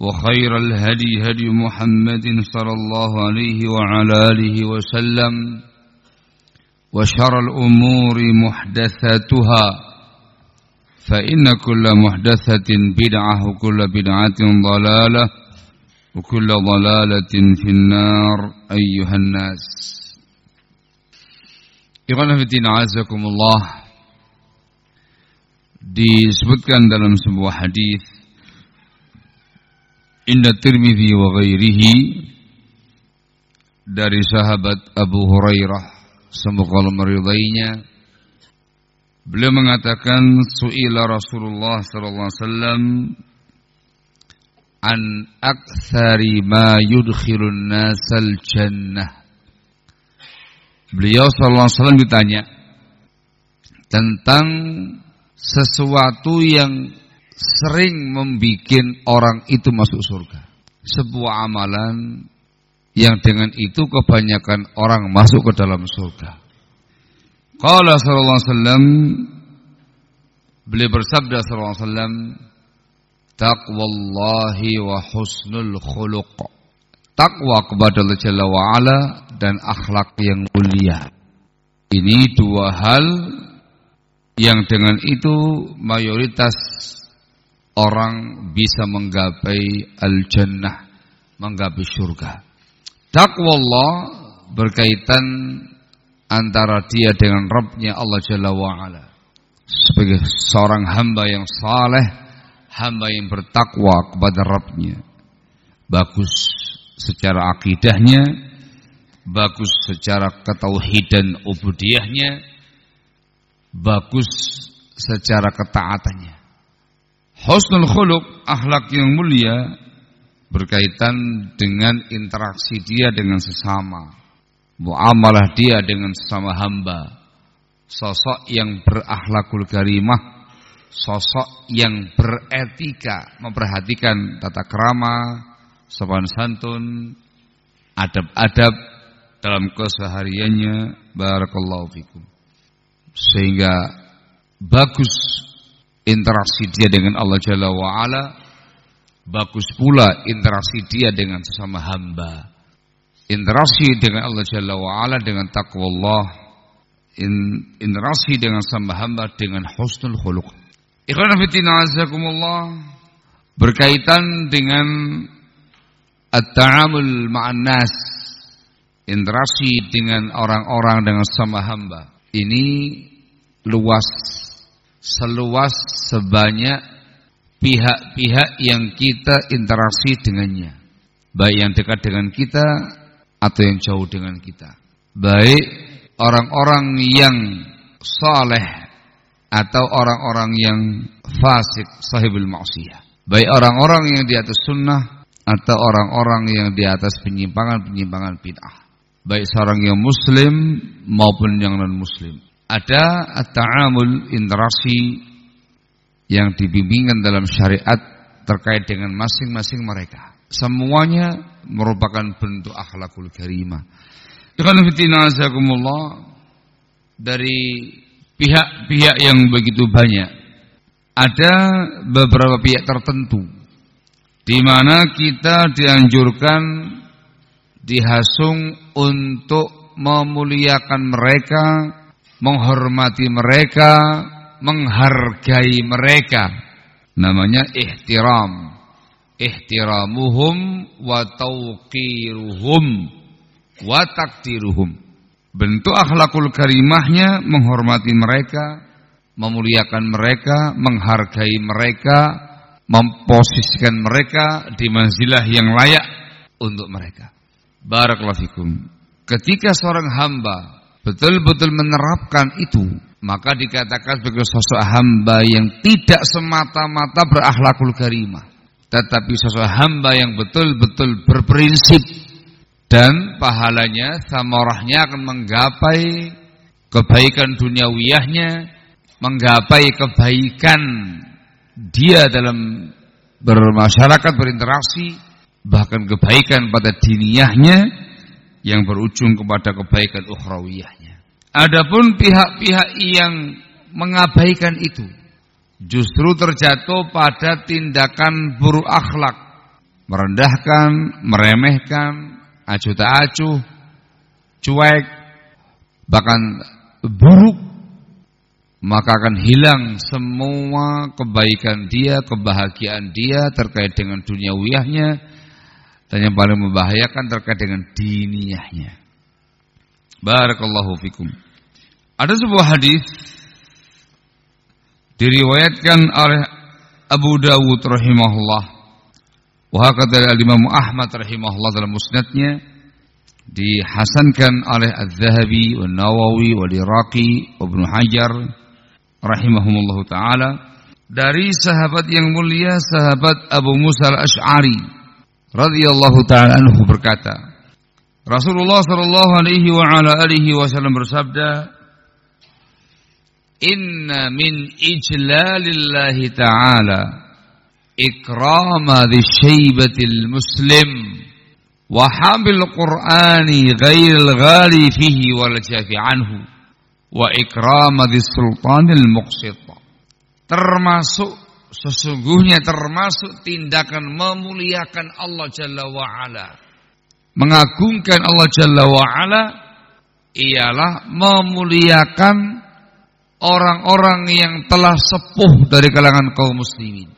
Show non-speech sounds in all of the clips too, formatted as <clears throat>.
وخير الهدي هدي محمد صلى الله عليه وعلى آله وسلم وشر الأمور محدثاتها فإن كل محدثة بدعة وكل بدعة ضلالة وكل ضلالة في النار أيها الناس. Ikhwan Fiddin Azakumullah disebutkan dalam sebuah hadis Inna Tirmidzi wa ghairihi dari sahabat Abu Hurairah semoga Allah meridainya. Beliau mengatakan suila Rasulullah sallallahu alaihi wasallam an aktsari ma yudkhilun nasal jannah. Beliau sallallahu alaihi wasallam ditanya tentang sesuatu yang sering membuat orang itu masuk surga. Sebuah amalan yang dengan itu kebanyakan orang masuk ke dalam surga. Qala sallallahu alaihi wasallam beliau bersabda sallallahu alaihi wasallam taqwallahi wa husnul khuluq. Takwa kepada Allah Jalla wa ala dan akhlak yang mulia. Ini dua hal yang dengan itu mayoritas orang bisa menggapai al-jannah, menggapai surga. Takwa Allah berkaitan antara dia dengan Rabbnya Allah Jalla wa'ala. Sebagai seorang hamba yang saleh, hamba yang bertakwa kepada Rabbnya. Bagus secara akidahnya, bagus secara ketauhidan ubudiyahnya, bagus secara ketaatannya. Husnul khuluq, akhlak yang mulia berkaitan dengan interaksi dia dengan sesama. Muamalah dia dengan sesama hamba. Sosok yang berakhlakul karimah, sosok yang beretika, memperhatikan tata krama, sopan santun, adab-adab dalam kesehariannya. Barakallahu fikum. Sehingga bagus interaksi dia dengan Allah Jalla wa'ala bagus pula interaksi dia dengan sesama hamba. Interaksi dengan Allah Jalla wa'ala dengan takwa Allah interaksi dengan sesama hamba dengan husnul khuluq. Ikhwan fitina azakumullah berkaitan dengan at-ta'amul ma'an nas interaksi dengan orang-orang dengan sama hamba. Ini luas seluas sebanyak pihak-pihak yang kita interaksi dengannya. Baik yang dekat dengan kita atau yang jauh dengan kita. Baik orang-orang yang saleh atau orang-orang yang fasik sahibul maksiyah. Baik orang-orang yang di atas sunnah atau orang-orang yang di atas penyimpangan-penyimpangan bid'ah. Baik seorang yang muslim maupun yang non muslim. Ada at-ta'amul interaksi yang dibimbingkan dalam syariat terkait dengan masing-masing mereka. Semuanya merupakan bentuk akhlakul karimah. Dari pihak-pihak yang begitu banyak. Ada beberapa pihak tertentu di mana kita dianjurkan dihasung untuk memuliakan mereka, menghormati mereka, menghargai mereka. Namanya ihtiram. Ihtiramuhum wa tauqiruhum wa takdiruhum. Bentuk akhlakul karimahnya menghormati mereka, memuliakan mereka, menghargai mereka, memposisikan mereka di manzilah yang layak untuk mereka. Barakallahu fikum. Ketika seorang hamba betul-betul menerapkan itu, maka dikatakan sebagai sosok hamba yang tidak semata-mata berakhlakul karimah, tetapi sosok hamba yang betul-betul berprinsip dan pahalanya samarahnya akan menggapai kebaikan duniawiyahnya menggapai kebaikan dia dalam bermasyarakat berinteraksi bahkan kebaikan pada diniyahnya yang berujung kepada kebaikan ukhrawiyahnya. Adapun pihak-pihak yang mengabaikan itu justru terjatuh pada tindakan buruk akhlak. Merendahkan, meremehkan, acuh tak acuh, cuek, bahkan buruk, maka akan hilang semua kebaikan dia, kebahagiaan dia terkait dengan dunia wiyahnya, dan yang paling membahayakan terkait dengan diniyahnya. Barakallahu fikum. Ada sebuah hadis diriwayatkan oleh Abu Dawud rahimahullah Wahakata al-Imam Ahmad rahimahullah dalam musnadnya dihasankan oleh Al-Zahabi, Al-Nawawi, Wal-Iraqi, Ibnu Hajar rahimahumullah taala dari sahabat yang mulia sahabat Abu Musa al-Ash'ari radhiyallahu taala anhu berkata, Rasulullah sallallahu alaihi wa ala alihi wasallam bersabda, "Inna min ijlalillahi ta'ala ikrama dzsyaibatil muslim wa hamil qur'ani ghairil ghali fihi wal jafi anhu wa ikrama dzsultanil muqsit." Termasuk sesungguhnya termasuk tindakan memuliakan Allah Jalla wa'ala mengagungkan Allah Jalla wa'ala ialah memuliakan orang-orang yang telah sepuh dari kalangan kaum muslimin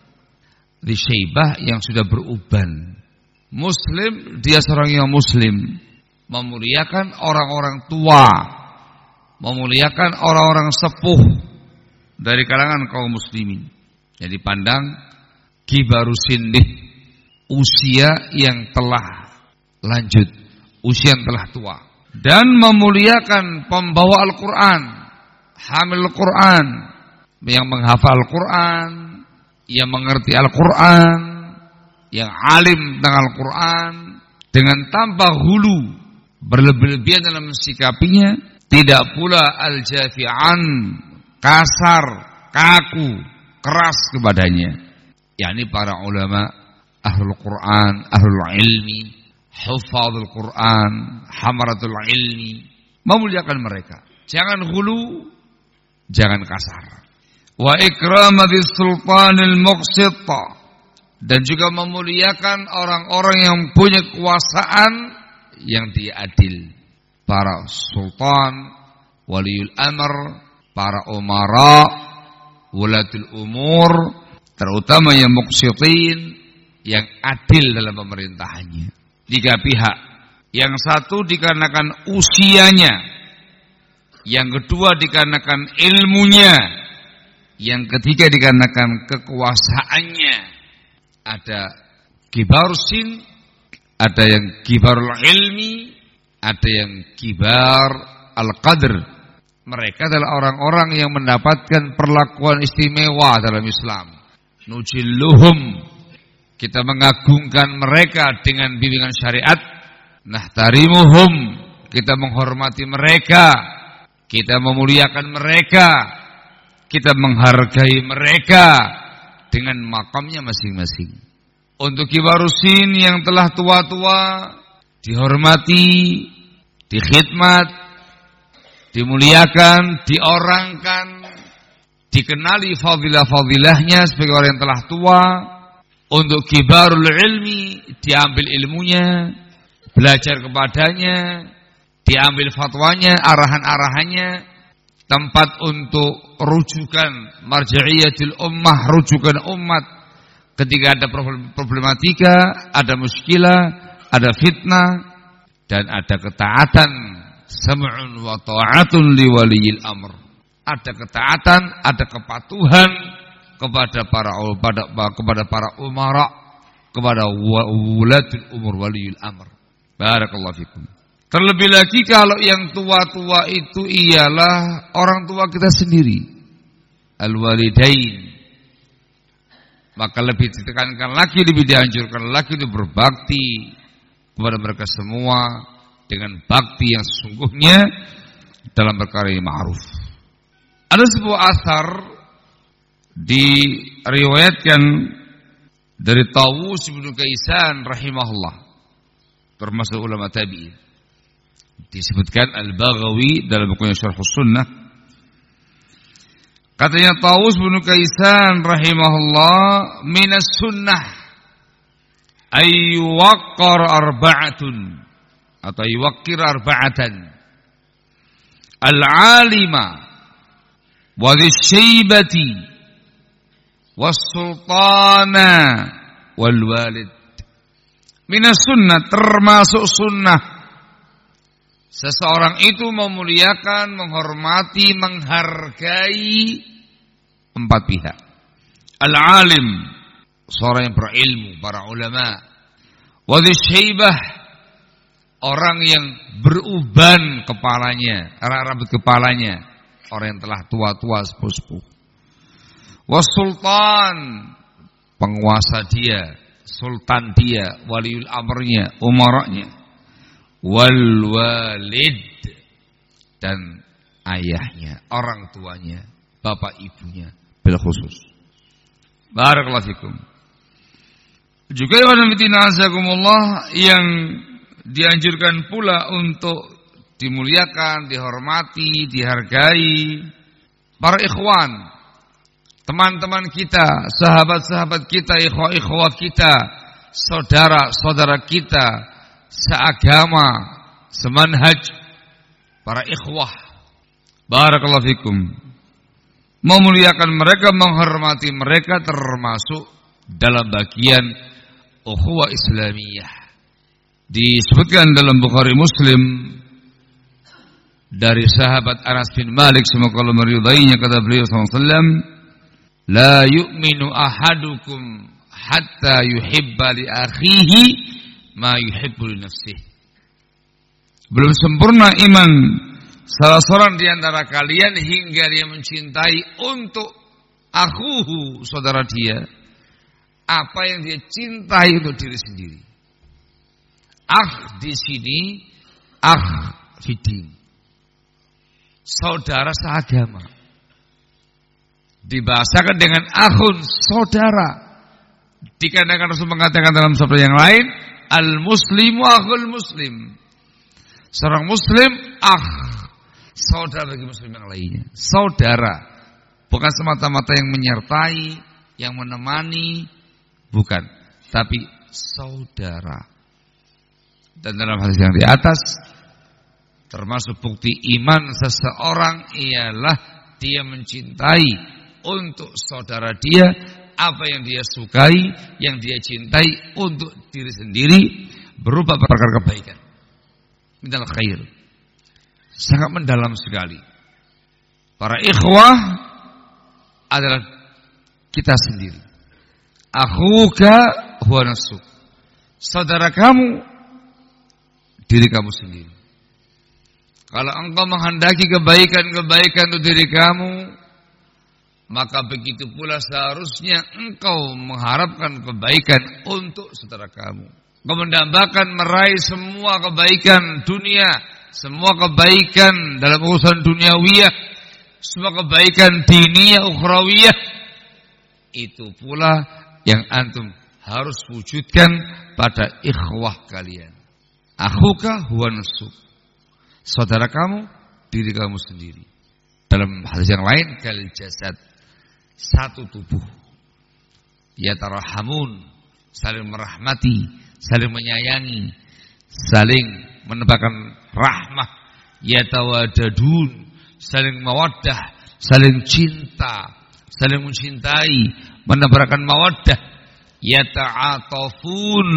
di Syaibah yang sudah beruban. Muslim, dia seorang yang muslim. Memuliakan orang-orang tua. Memuliakan orang-orang sepuh dari kalangan kaum muslimin. Jadi pandang kibaru sindih usia yang telah lanjut, usia yang telah tua. Dan memuliakan pembawa Al-Quran, hamil Al-Quran, yang menghafal Al-Quran, yang mengerti Al-Quran, yang alim tentang Al-Quran, dengan tanpa hulu, berlebih-lebihan dalam sikapinya, tidak pula al-jafi'an, kasar, kaku, keras kepadanya. yakni para ulama, ahlul Quran, ahlul ilmi, hufadul Quran, hamaratul ilmi, memuliakan mereka. Jangan hulu, jangan kasar wa ikramati sultanil muqsitta dan juga memuliakan orang-orang yang punya kekuasaan yang diadil para sultan waliul amr para umara wulatul umur terutama yang muqsitin yang adil dalam pemerintahannya. Tiga pihak. Yang satu dikarenakan usianya. Yang kedua dikarenakan ilmunya. Yang ketiga dikarenakan kekuasaannya. Ada kibar sin, ada yang kibarul ilmi, ada yang kibar al-qadr, Mereka adalah orang-orang yang mendapatkan perlakuan istimewa dalam Islam. Nujilluhum. Kita mengagungkan mereka dengan bimbingan syariat. Nahtarimuhum. Kita menghormati mereka. Kita memuliakan mereka. Kita menghargai mereka dengan makamnya masing-masing. Untuk kibarusin yang telah tua-tua dihormati, dikhidmat, dimuliakan, diorangkan, dikenali fadilah-fadilahnya sebagai orang yang telah tua, untuk kibarul ilmi diambil ilmunya, belajar kepadanya, diambil fatwanya, arahan-arahannya, tempat untuk rujukan marja'iyatul ummah, rujukan umat. Ketika ada problematika, ada muskilah, ada fitnah dan ada ketaatan sam'un wa ta'atun li waliyil amr. Ada ketaatan, ada kepatuhan kepada para pada, kepada para umara, kepada wulatul umur waliyul amr. Barakallahu fikum. Terlebih lagi kalau yang tua-tua itu ialah orang tua kita sendiri. Al-walidain. Maka lebih ditekankan lagi, lebih dianjurkan lagi untuk berbakti kepada mereka semua dengan bakti yang sesungguhnya dalam perkara yang ma'ruf. Ada sebuah asar diriwayatkan dari Tawus bin Kaisan rahimahullah termasuk ulama tabi'in. Disebutkan Al-Baghawi dalam bukunya Syarh Sunnah. Katanya Tawus bin Kaisan rahimahullah minas sunnah ayyuwaqqar arba'atun atau yuwakkir arba'atan. Al-alima wa syaibati was-sultana minas sunnah termasuk sunnah. Seseorang itu memuliakan menghormati menghargai empat pihak. Al-alim seorang yang berilmu para ulama. Wa syaibah orang yang beruban kepalanya, rambut kepalanya, orang yang telah tua-tua sepuh-sepuh. Wasultan, penguasa dia, sultan dia, waliul amrnya, umaranya. Wal walid dan ayahnya, orang tuanya, bapak ibunya, bil khusus. Barakallahu fikum. Juga yang dianjurkan pula untuk dimuliakan, dihormati, dihargai para ikhwan, teman-teman kita, sahabat-sahabat kita, ikhwah-ikhwah kita, saudara-saudara kita, seagama, semanhaj, para ikhwah. Barakallahu fikum. Memuliakan mereka, menghormati mereka termasuk dalam bagian ukhuwah Islamiyah disebutkan dalam Bukhari Muslim dari sahabat Anas bin Malik semoga Allah meridainya kata beliau SAW la yu'minu ahadukum hatta yuhibba li akhihi ma yuhibbu li nafsihi. Belum sempurna iman salah seorang di antara kalian hingga dia mencintai untuk akhuhu saudara dia apa yang dia cintai untuk diri sendiri Ah di sini ah fidin. Saudara seagama. Dibahasakan dengan ahun saudara. Dikarenakan Rasul mengatakan dalam sabda yang lain, al muslimu ahul muslim. Seorang muslim ah saudara bagi muslim yang lainnya. Saudara bukan semata-mata yang menyertai, yang menemani, bukan, tapi saudara. Dan dalam hadis yang di atas termasuk bukti iman seseorang ialah dia mencintai untuk saudara dia apa yang dia sukai, yang dia cintai untuk diri sendiri berupa perkara kebaikan. Minal khair. Sangat mendalam sekali. Para ikhwah adalah kita sendiri. Akhuka huwa. Saudara kamu diri kamu sendiri. Kalau engkau menghendaki kebaikan-kebaikan untuk diri kamu, maka begitu pula seharusnya engkau mengharapkan kebaikan untuk saudara kamu. Engkau mendambakan meraih semua kebaikan dunia, semua kebaikan dalam urusan duniawiyah, semua kebaikan diniyah ukhrawiyah. Itu pula yang antum harus wujudkan pada ikhwah kalian. Akhuka huwa saudara kamu, diri kamu sendiri. Dalam hadis yang lain, kal jasad satu tubuh. Ya tarahamun, saling merahmati, saling menyayangi, saling menebarkan rahmah. Ya tawadadun, saling mawaddah, saling cinta, saling mencintai, menebarkan mawaddah. Ya ta'atafun,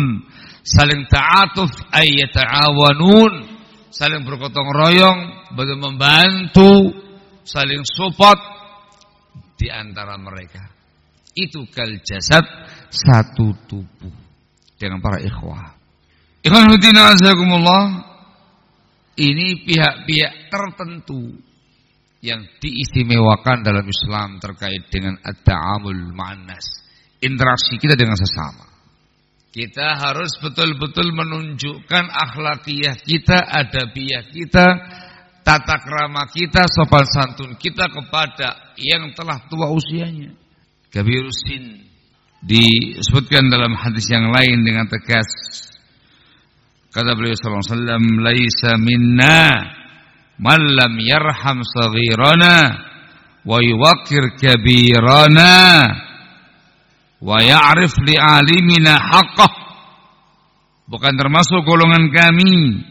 saling ta'atuf ay yata'awanun saling bergotong royong, bagaimana membantu, saling support di antara mereka. Itu kal jasad satu tubuh dengan para ikhwah. Ikhwan ini pihak-pihak tertentu yang diistimewakan dalam Islam terkait dengan at-ta'amul ma'annas. Interaksi kita dengan sesama. Kita harus betul-betul menunjukkan akhlakiyah kita, adabiyah kita, tata krama kita, sopan santun kita kepada yang telah tua usianya. Kabirusin disebutkan dalam hadis yang lain dengan tegas. Kata beliau sallallahu alaihi wasallam, "Laisa minna man lam yarham saghirana wa yuwaqqir kabirana." Wa ya'rif li alimina haqqah. Bukan termasuk golongan kami.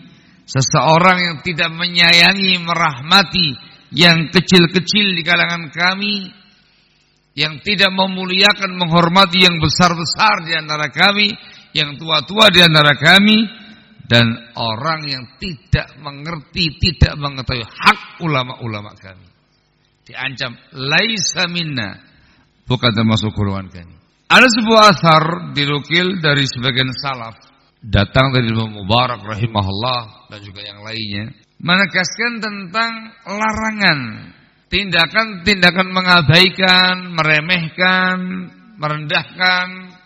Seseorang yang tidak menyayangi merahmati yang kecil-kecil di kalangan kami yang tidak memuliakan menghormati yang besar-besar di antara kami yang tua-tua di antara kami dan orang yang tidak mengerti tidak mengetahui hak ulama-ulama kami. Diancam laisa minna. Bukan termasuk golongan kami ada sebuah asar dilukil dari sebagian salaf. Datang dari Imam Mubarak rahimahullah dan juga yang lainnya. Menegaskan tentang larangan. Tindakan-tindakan mengabaikan, meremehkan, merendahkan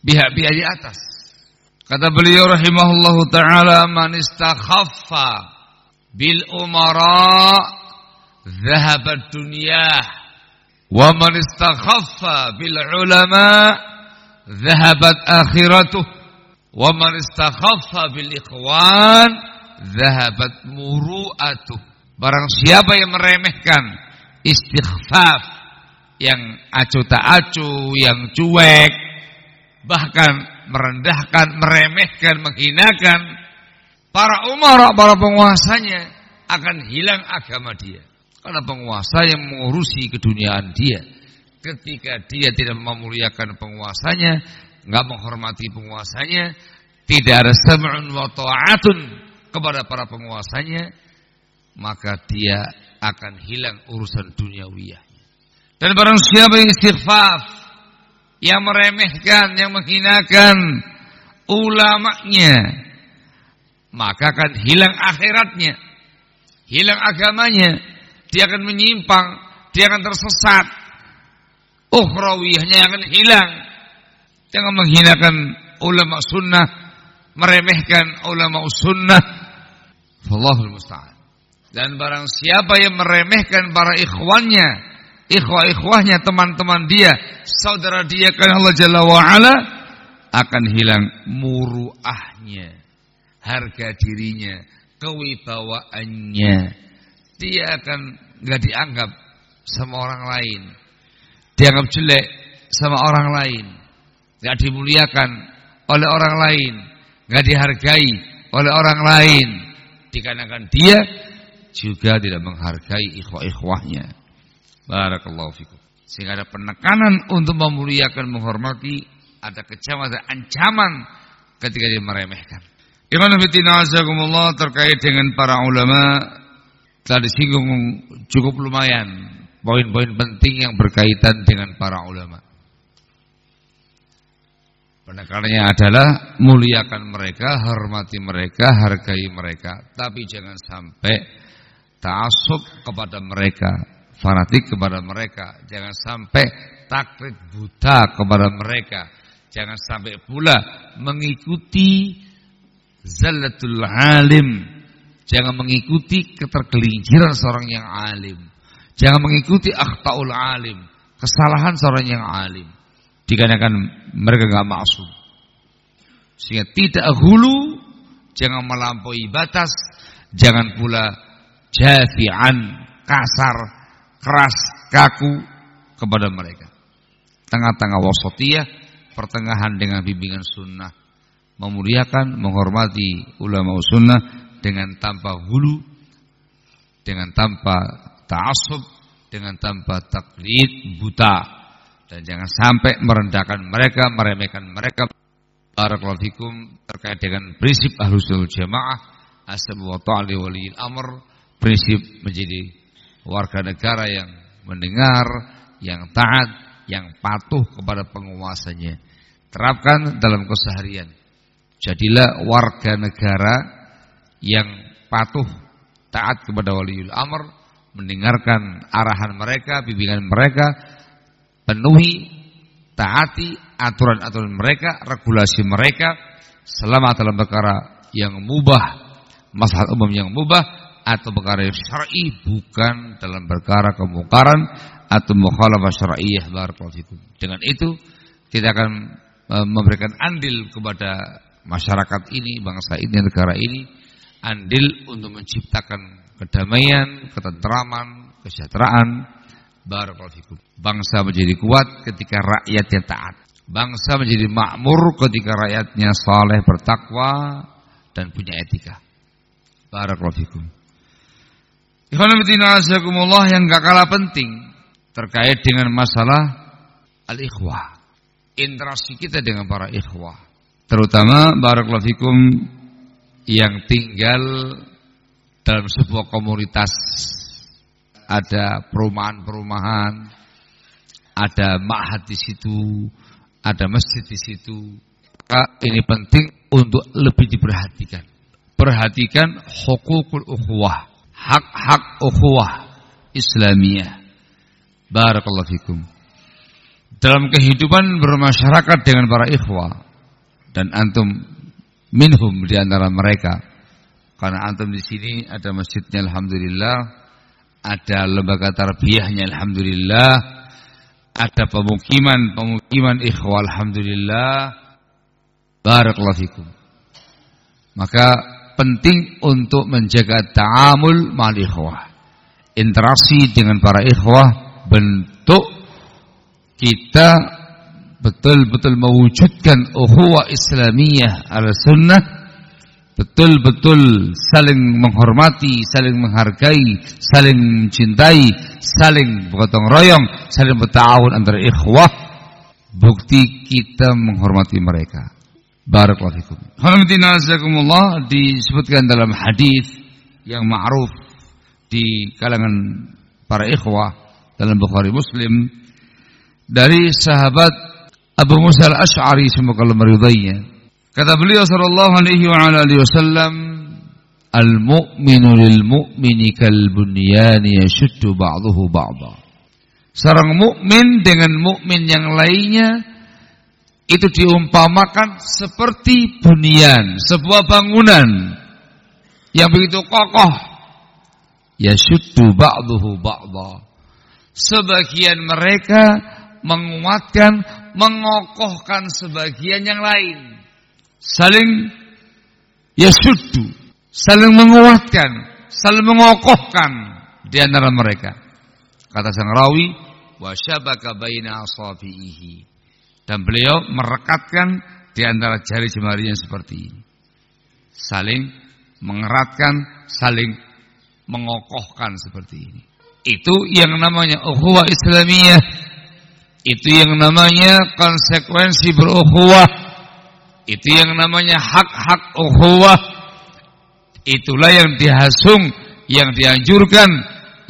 pihak-pihak di atas. Kata beliau rahimahullah taala man istakhaffa bil umara dhahabat dunyah Wa man istakhaffa bil ulama dhahabat akhiratuh wa man istakhaffa. Barang siapa yang meremehkan istighfaf yang acu tak acu, yang cuek, bahkan merendahkan, meremehkan, menghinakan para umara, para penguasanya akan hilang agama dia. Karena penguasa yang mengurusi keduniaan dia. Ketika dia tidak memuliakan penguasanya, nggak menghormati penguasanya, tidak ada sam'un wa ta'atun kepada para penguasanya, maka dia akan hilang urusan duniawiyah. Dan barang siapa yang istighfaf, yang meremehkan, yang menghinakan ulamanya, maka akan hilang akhiratnya, hilang agamanya, dia akan menyimpang, dia akan tersesat. Ukhrawiyahnya akan hilang. Jangan menghinakan ulama sunnah, meremehkan ulama sunnah. Allahul musta'an. Dan barang siapa yang meremehkan para ikhwannya, ikhwah-ikhwahnya, teman-teman dia, saudara dia kan Allah Jalla wa'ala, akan hilang muruahnya, harga dirinya, kewibawaannya, dia akan nggak dianggap sama orang lain, dianggap jelek sama orang lain, nggak dimuliakan oleh orang lain, nggak dihargai oleh orang lain, dikarenakan dia juga tidak menghargai ikhwah-ikhwahnya. Barakallahu fikum. Sehingga ada penekanan untuk memuliakan, menghormati, ada kecaman, ada ancaman ketika dia meremehkan. Iman fitina azakumullah terkait dengan para ulama telah disinggung cukup lumayan poin-poin penting yang berkaitan dengan para ulama. Penekanannya adalah muliakan mereka, hormati mereka, hargai mereka, tapi jangan sampai ta'assub kepada mereka, fanatik kepada mereka, jangan sampai taklid buta kepada mereka, jangan sampai pula mengikuti zallatul alim, jangan mengikuti ketergelinciran seorang yang alim, jangan mengikuti akhtaul alim, kesalahan seorang yang alim, dikarenakan mereka nggak maksud. Sehingga tidak hulu, jangan melampaui batas, jangan pula jafi'an, kasar, keras, kaku kepada mereka. Tengah-tengah wasatiyah, pertengahan dengan bimbingan sunnah. Memuliakan, menghormati ulama sunnah dengan tanpa hulu, dengan tanpa ta'asub, dengan tanpa taklid buta. Dan jangan sampai merendahkan mereka, meremehkan mereka. Barakallahu fikum terkait dengan prinsip ahlus jamaah asal wa ta'ali amr prinsip menjadi warga negara yang mendengar, yang taat, yang patuh kepada penguasanya. Terapkan dalam keseharian. Jadilah warga negara yang patuh, taat kepada waliul amr, mendengarkan arahan mereka, bimbingan mereka, penuhi, taati aturan-aturan mereka, regulasi mereka selama dalam perkara yang mubah, masalah umum yang mubah atau perkara syar'i bukan dalam perkara kemungkaran atau mukhalafah syar'iyyah barakallahu Dengan itu kita akan e, memberikan andil kepada masyarakat ini, bangsa ini, negara ini andil untuk menciptakan kedamaian, ketentraman, kesejahteraan barakallahu Bangsa menjadi kuat ketika rakyatnya taat. Bangsa menjadi makmur ketika rakyatnya saleh, bertakwa dan punya etika. Barakallahu fikum. Ikhwanullah yang gak kalah penting terkait dengan masalah al-ikhwah. Interaksi kita dengan para ikhwah. Terutama barakallahu yang tinggal dalam sebuah komunitas ada perumahan-perumahan, ada ma'had di situ, ada masjid di situ. Ini penting untuk lebih diperhatikan. Perhatikan hukukul ukhuwah, hak-hak ukhuwah Islamiyah. Barakallahu fikum. Dalam kehidupan bermasyarakat dengan para ikhwah dan antum minhum di antara mereka. Karena antum di sini ada masjidnya alhamdulillah, ada lembaga tarbiyahnya alhamdulillah, ada pemukiman pemukiman ikhwah alhamdulillah. Barakallahu fikum. Maka penting untuk menjaga ta'amul mal ikhwah. Interaksi dengan para ikhwah bentuk kita betul-betul mewujudkan ukhuwah islamiyah ala sunnah betul-betul saling menghormati, saling menghargai, saling mencintai, saling bergotong royong, saling bertawun antara ikhwah, bukti kita menghormati mereka. Barakallahu. Alhamdulillah disebutkan dalam hadis yang ma'ruf di kalangan para ikhwah dalam Bukhari Muslim dari sahabat Abu Musa al-Ash'ari semoga Allah meridainya Kata beliau sallallahu alaihi wa alihi wasallam, "Al-mu'minu lil mu'mini kal bunyani yashuddu ba'dahu ba'dha." Seorang mukmin dengan mukmin yang lainnya itu diumpamakan seperti bunyan, sebuah bangunan yang begitu kokoh. Yashuddu ba'dahu ba'dha. Sebagian mereka menguatkan, mengokohkan sebagian yang lain saling yasuddu, saling menguatkan, saling mengokohkan di antara mereka. Kata sang rawi, wa syabaka baina asabihi. Dan beliau merekatkan di antara jari jemarinya seperti ini. Saling mengeratkan, saling mengokohkan seperti ini. Itu yang namanya ukhuwah Islamiyah. Itu yang namanya konsekuensi berukhuwah itu yang namanya hak-hak ukhuwah. Itulah yang dihasung, yang dianjurkan,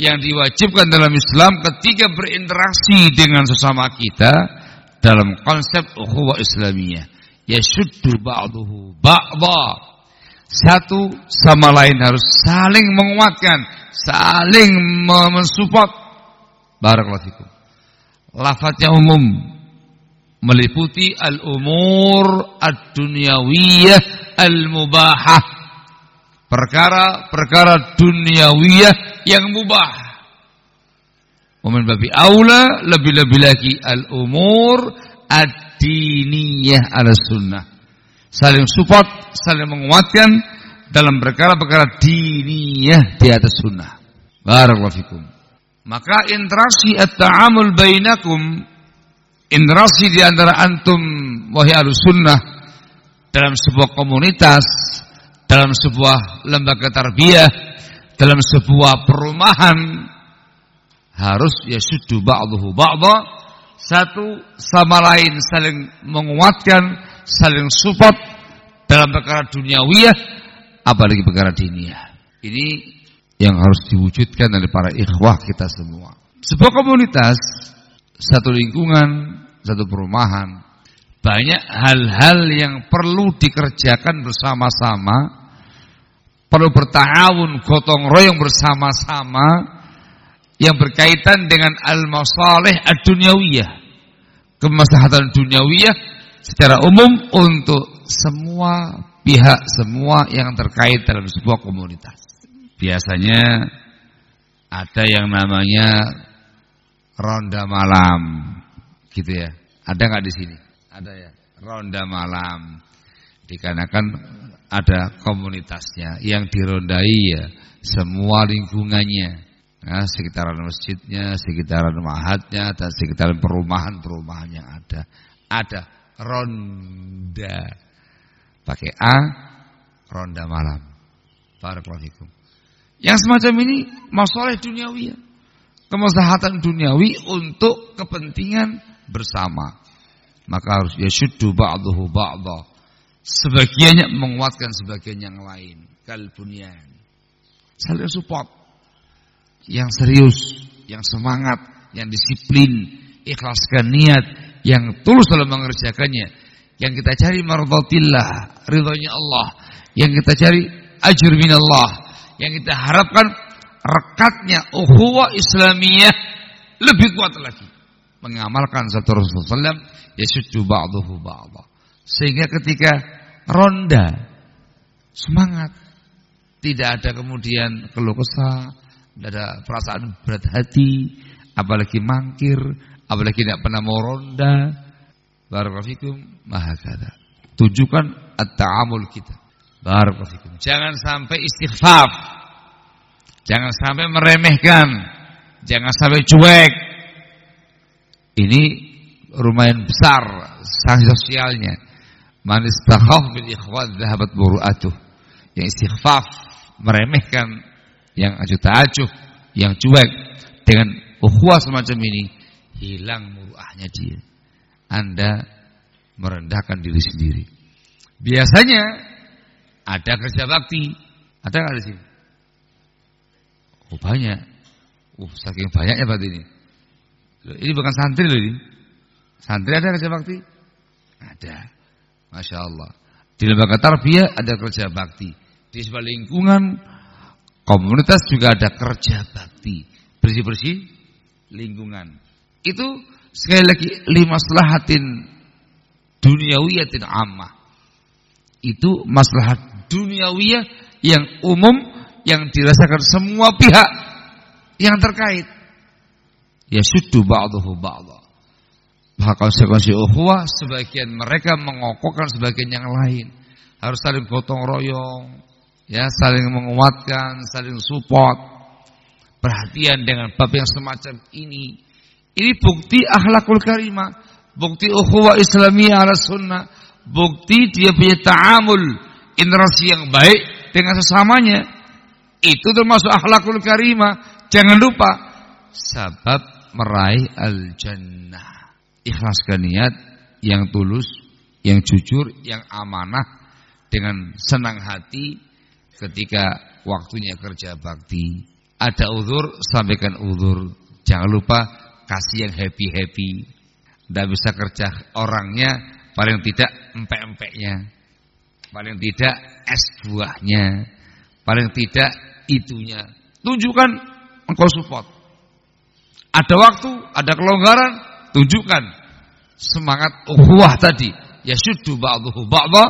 yang diwajibkan dalam Islam ketika berinteraksi dengan sesama kita dalam konsep ukhuwah Islamiyah. Yashuddu ba'duhu ba'dha. Satu sama lain harus saling menguatkan, saling mensupport. Barakallahu fikum. Lafadznya umum meliputi al-umur ad-dunyawiyah al-mubahah. Perkara-perkara dunyawiyah yang mubah. Wamin babi aula lebih-lebih lagi al-umur ad-diniyah ala sunnah. Saling support, saling menguatkan dalam perkara-perkara diniyah di atas sunnah. Barakallahu fikum. Maka interaksi at-ta'amul bainakum interaksi di antara antum wahai sunnah dalam sebuah komunitas, dalam sebuah lembaga tarbiyah, dalam sebuah perumahan harus ya sudu ba'dahu ba'dha satu sama lain saling menguatkan, saling support dalam perkara duniawiyah apalagi perkara diniyah. Ini yang harus diwujudkan oleh para ikhwah kita semua. Sebuah komunitas, satu lingkungan, satu perumahan, banyak hal-hal yang perlu dikerjakan bersama-sama, perlu bertahun gotong royong bersama-sama, yang berkaitan dengan al-masalih ad-dunyawiyah. Kemaslahatan dunyawiyah secara umum untuk semua pihak, semua yang terkait dalam sebuah komunitas. Biasanya ada yang namanya ronda malam, gitu ya. Ada nggak di sini? Ada ya. Ronda malam. Dikarenakan ada komunitasnya yang dirondai ya semua lingkungannya ya, sekitaran masjidnya, sekitaran mahatnya, dan sekitaran perumahan-perumahan yang ada. Ada ronda. Pakai A, ronda malam. Barakallahu Yang semacam ini masalah duniawi ya. Kemaslahatan duniawi untuk kepentingan bersama. Maka harus ya syuddu ba'duhu ba'dah. Sebagiannya menguatkan sebagian yang lain. Kalbunian. Saling support yang serius, yang semangat, yang disiplin, ikhlaskan niat, yang tulus dalam mengerjakannya. Yang kita cari mardatillah, ridhonya Allah. Yang kita cari ajur minallah. Yang kita harapkan rekatnya ukhuwah Islamiyah lebih kuat lagi. Mengamalkan satu Rasulullah SAW, yasuddu ba'duhu ba'dah. Sehingga ketika ronda, semangat. Tidak ada kemudian keluh kesah, tidak ada perasaan berat hati, apalagi mangkir, apalagi tidak pernah mau ronda. Barakallahu maha kada. Tunjukkan at-ta'amul kita. Barakallahu Jangan sampai istighfar. Jangan sampai meremehkan. Jangan sampai cuek. Ini lumayan besar sanksi sosialnya. Man istakhaf bil ikhwan dhahabat buru'atuh. Yang istighfar meremehkan yang acuh acuh, yang cuek dengan ukhuwah semacam ini, hilang muruahnya dia. Anda merendahkan diri sendiri. Biasanya ada kerja bakti, ada nggak di sini? Oh banyak. Uh, saking banyaknya berarti ini. Ini bukan santri loh ini. Santri ada kerja bakti? Ada. Masya Allah. Di lembaga tarbiyah ada kerja bakti. Di sebuah lingkungan Komunitas juga ada kerja bakti, bersih-bersih lingkungan. Itu sekali lagi lima selahatin duniawiyatin ammah. Itu masalah duniawiyah yang umum yang dirasakan semua pihak yang terkait. Ya syuddu ba'dahu ba'dah. Maka konsekuensi ukhuwah sebagian mereka mengokokkan sebagian yang lain. Harus saling gotong royong, ya saling menguatkan, saling support, perhatian dengan bab yang semacam ini. Ini bukti akhlakul karimah, bukti ukhuwah Islamiyah ala sunnah, bukti dia punya ta'amul interaksi yang baik dengan sesamanya. Itu termasuk akhlakul karimah. Jangan lupa sabab meraih al-jannah. Ikhlaskan niat yang tulus, yang jujur, yang amanah dengan senang hati ketika waktunya kerja bakti. Ada uzur, sampaikan uzur. Jangan lupa kasih yang happy-happy. Tidak bisa kerja orangnya, paling tidak empek-empeknya. Paling tidak es buahnya. Paling tidak itunya. Tunjukkan engkau support. Ada waktu, ada kelonggaran, tunjukkan semangat ukhuwah tadi. Ya syuddu ba'duhu ba'dha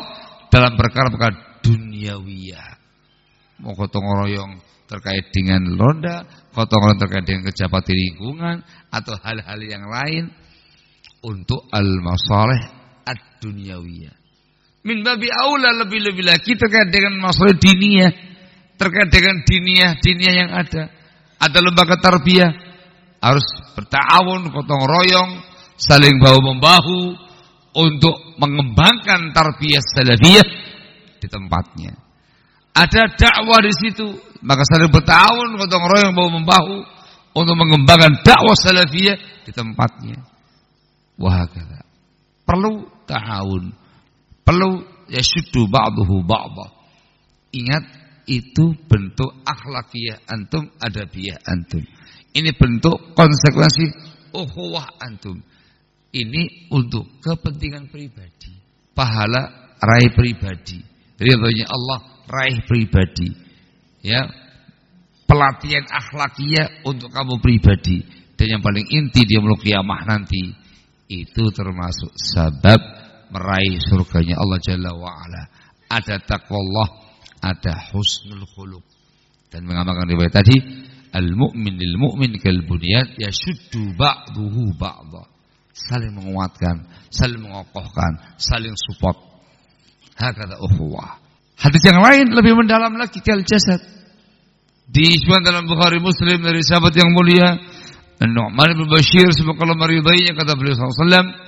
dalam perkara-perkara duniawiyah. Mau gotong royong terkait dengan londa, gotong royong terkait dengan kejabat lingkungan atau hal-hal yang lain untuk al-masalih ad-dunyawiyah. Min babi aula lebih-lebih lagi terkait dengan masalah diniyah, terkait dengan diniyah, diniyah yang ada. Ada lembaga tarbiyah, harus bertawun, gotong royong, saling bahu membahu untuk mengembangkan tarbiyah salafiyah di tempatnya. Ada dakwah di situ, maka saling bertawun, gotong royong, bahu membahu untuk mengembangkan dakwah salafiyah di tempatnya. Wahakala. Perlu ta'awun. Perlu yasuddu ba'duhu ba'dah. Ingat itu bentuk akhlakiyah antum, adabiyah antum. Ini bentuk konsekuensi ukhuwah antum. Ini untuk kepentingan pribadi. Pahala raih pribadi. Ridhonya Allah raih pribadi. Ya. Pelatihan akhlakiyah untuk kamu pribadi. Dan yang paling inti dia meluk kiamah nanti. Itu termasuk sebab meraih surganya Allah Jalla wa'ala. Ada taqwa ada husnul khuluq. Dan mengamalkan riwayat tadi, Al-mu'min lil mu'min kal bunyan yashuddu ba'duhu ba'dha. Saling menguatkan, saling mengokohkan, saling support. Hakata ukhuwah. Hadis yang lain lebih mendalam lagi kal jasad. Disebut dalam Bukhari Muslim dari sahabat yang mulia An-Nu'man bin Bashir semoga Allah meridainya kata beliau sallallahu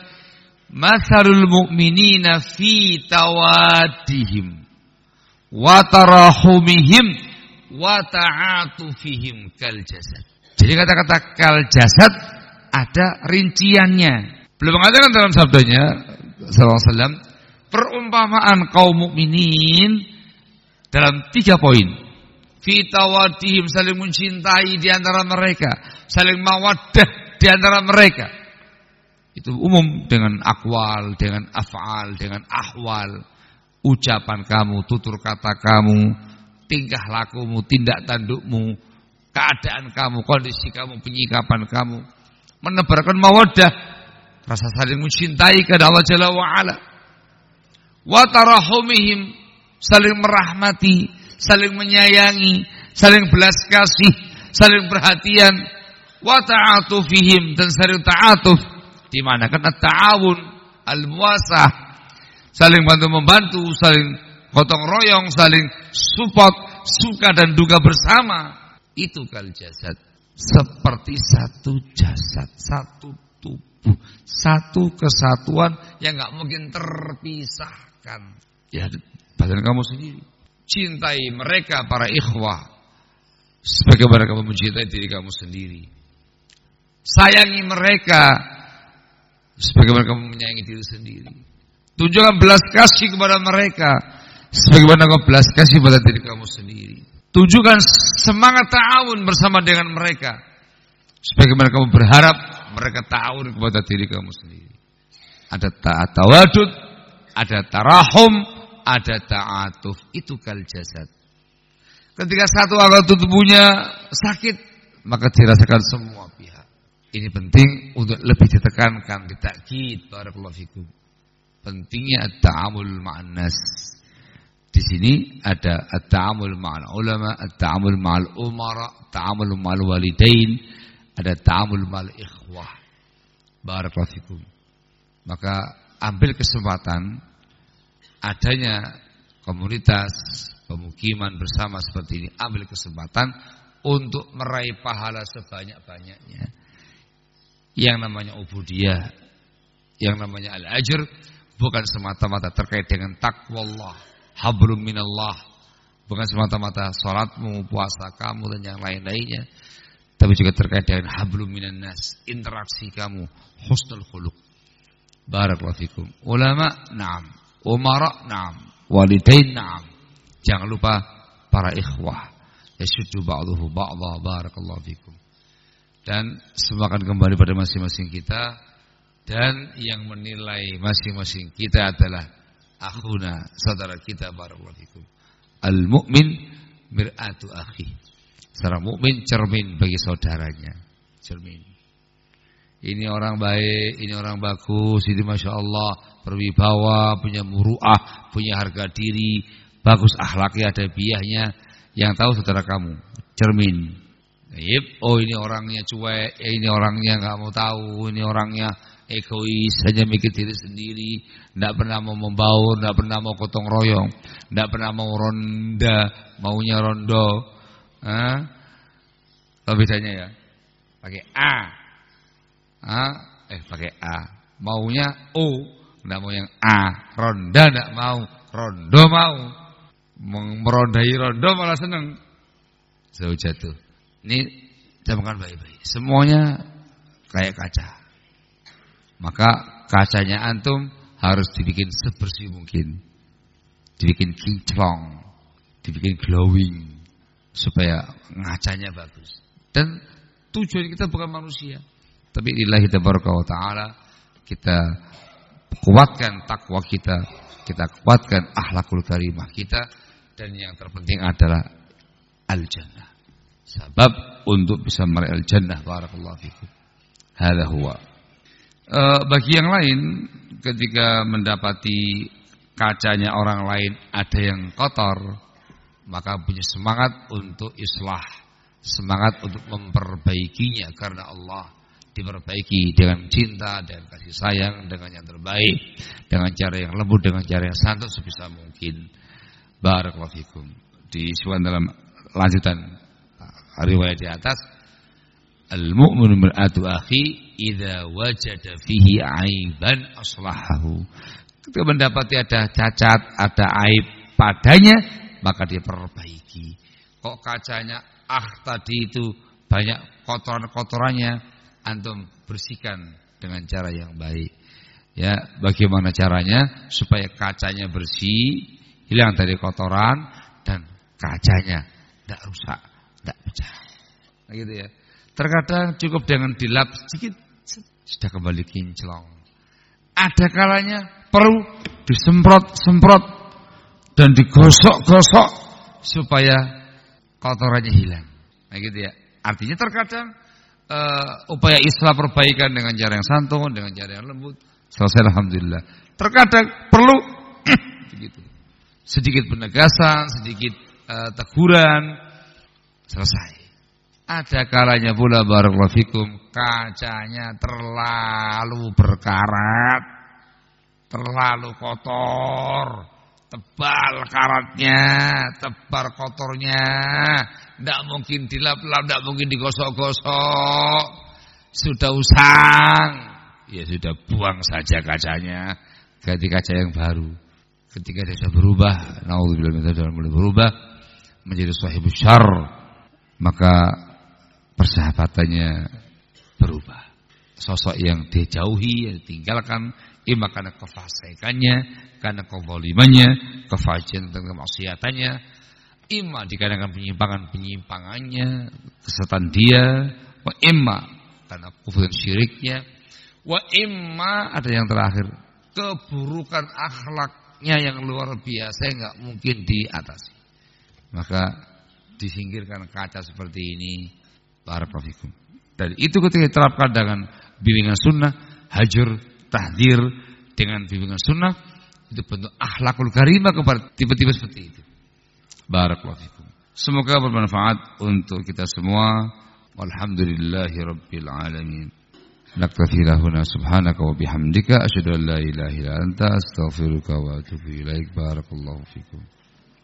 Mathalul mu'minina fi tawadihim wa tarahumihim wa ta'atufihim kal jasad. Jadi kata-kata kal jasad ada rinciannya. Belum mengatakan dalam sabdanya sallallahu alaihi wasallam perumpamaan kaum mukminin dalam tiga poin. Fitawadihim saling mencintai di antara mereka, saling mawaddah di antara mereka. Itu umum dengan akwal, dengan afal, dengan ahwal, ucapan kamu, tutur kata kamu, tingkah lakumu, tindak tandukmu, keadaan kamu, kondisi kamu, penyikapan kamu, menebarkan mawadah, rasa saling mencintai kepada Allah Jalla wa ala. Wa tarahumihim, saling merahmati, saling menyayangi, saling belas kasih, saling perhatian, wa ta'atufihim. Dan saling ta'atuf di mana kan ta'awun al-muasah saling bantu membantu, saling gotong royong, saling support, suka dan duka bersama. Itu kal jasad. Seperti satu jasad, satu tubuh, satu kesatuan yang nggak mungkin terpisahkan. Ya, badan kamu sendiri. Cintai mereka para ikhwah sebagaimana kamu mencintai diri kamu sendiri. Sayangi mereka sebagaimana kamu menyayangi diri sendiri. Tunjukkan belas kasih kepada mereka sebagaimana kau belas kasih pada diri kamu sendiri. Tunjukkan semangat ta'awun bersama dengan mereka. Sebagaimana kamu berharap mereka ta'awun kepada diri kamu sendiri. Ada ta'at tawadud, ada tarahum, ada ta'atuf. Itu kal jasad. Ketika satu anggota tubuhnya sakit, maka dirasakan semua pihak. Ini penting untuk lebih ditekankan, ditakkid barakallahu fikum. Pentingnya at-ta'amul ma'an di sini ada at-ta'amul ma'al ulama, at-ta'amul ma'al umara, ta'amul ma'al walidain, ada ta'amul ma'al ikhwah. Barakallahu fikum. Maka ambil kesempatan adanya komunitas pemukiman bersama seperti ini, ambil kesempatan untuk meraih pahala sebanyak-banyaknya. Yang namanya ubudiyah, yang namanya al-ajr bukan semata-mata terkait dengan takwa Allah hablum minallah. Bukan semata-mata sholatmu, puasa kamu dan yang lain-lainnya. Tapi juga terkait dengan hablum minan. Interaksi kamu. Husnul khuluq. Barakallahu. Ulama, na'am. Umara, na'am. Walidain, na'am. Jangan lupa para ikhwah. Yashuddu ba'duhu ba'dha. Barakallahu fikum. Dan semua akan kembali pada masing-masing kita. Dan yang menilai masing-masing kita adalah akhuna saudara kita barakallahu Al mukmin mir'atu akhi. Seorang mukmin cermin bagi saudaranya. Cermin. Ini orang baik, ini orang bagus, ini masya Allah berwibawa, punya muruah, punya harga diri, bagus akhlaknya, ada biahnya. Yang tahu saudara kamu, cermin. Yip, oh ini orangnya cuek, eh, ini orangnya nggak mau tahu, ini orangnya egois, hanya mikir diri sendiri, tidak pernah mau membaur, tidak pernah mau gotong royong, tidak pernah mau ronda, maunya rondo. Hah? Apa bedanya ya? Pakai A. Hah? Eh pakai A. Maunya O, tidak mau yang A. Ronda tidak mau, rondo mau. Merondai rondo malah seneng. Jauh jatuh. Ini camkan baik-baik. Semuanya kayak kaca. Maka kacanya antum harus dibikin sebersih mungkin. Dibikin kinclong, dibikin glowing supaya ngacanya bagus. Dan tujuan kita bukan manusia, tapi lillahi tabaraka wa taala kita kuatkan takwa kita, kita kuatkan akhlakul karimah kita dan yang terpenting adalah al-jannah. Sebab untuk bisa meraih al-jannah barakallahu fikum. Hadza huwa. E, bagi yang lain ketika mendapati kacanya orang lain ada yang kotor, maka punya semangat untuk islah, semangat untuk memperbaikinya karena Allah diperbaiki dengan cinta, dengan kasih sayang, dengan yang terbaik, dengan cara yang lembut, dengan cara yang santun sebisa mungkin. Barakallahu fikum. Di dalam lanjutan riwayat di atas Al-mu'minu mir'atu akhi idza wajada fihi aiban aslahahu. Ketika mendapati ada cacat, ada aib padanya, maka dia perbaiki. Kok kacanya ah tadi itu banyak kotoran-kotorannya, antum bersihkan dengan cara yang baik. Ya, bagaimana caranya supaya kacanya bersih, hilang dari kotoran dan kacanya tidak rusak, tidak pecah. Gitu ya. Terkadang cukup dengan dilap sedikit sudah kembali kinclong. Ada kalanya perlu disemprot-semprot dan digosok-gosok supaya kotorannya hilang. Nah gitu ya. Artinya terkadang uh, upaya Islam perbaikan dengan cara yang santun, dengan cara yang lembut, selesai alhamdulillah. Terkadang perlu begitu. <clears throat> Sedikit penegasan, sedikit uh, teguran, selesai. Ada kalanya pula barakallahu fikum kacanya terlalu berkarat, terlalu kotor, tebal karatnya, tebal kotornya, tidak mungkin dilap-lap, tidak mungkin digosok-gosok, sudah usang, ya sudah buang saja kacanya, ganti kaca yang baru. Ketika dia sudah berubah, naudzubillah berubah menjadi sahibus syar, maka persahabatannya berubah. Sosok yang dijauhi, yang ditinggalkan, ima karena kefasikannya, karena kezalimannya, kefajian dan kemaksiatannya, ima dikarenakan penyimpangan-penyimpangannya, kesatan dia, wa imma karena kufur syiriknya, wa imma ada yang terakhir, keburukan akhlaknya yang luar biasa nggak mungkin diatasi. Maka disingkirkan kaca seperti ini Barakallahu Dan itu ketika diterapkan dengan bimbingan sunnah, hajur, tahdir dengan bimbingan sunnah, itu bentuk akhlakul karimah kepada tipe-tipe seperti itu. Barakallahu Semoga bermanfaat untuk kita semua. Walhamdulillahi rabbil alamin. Wa bihamdika asyhadu an la ilaha illa anta astaghfiruka wa atubu ilaik. Barakallahu fikum.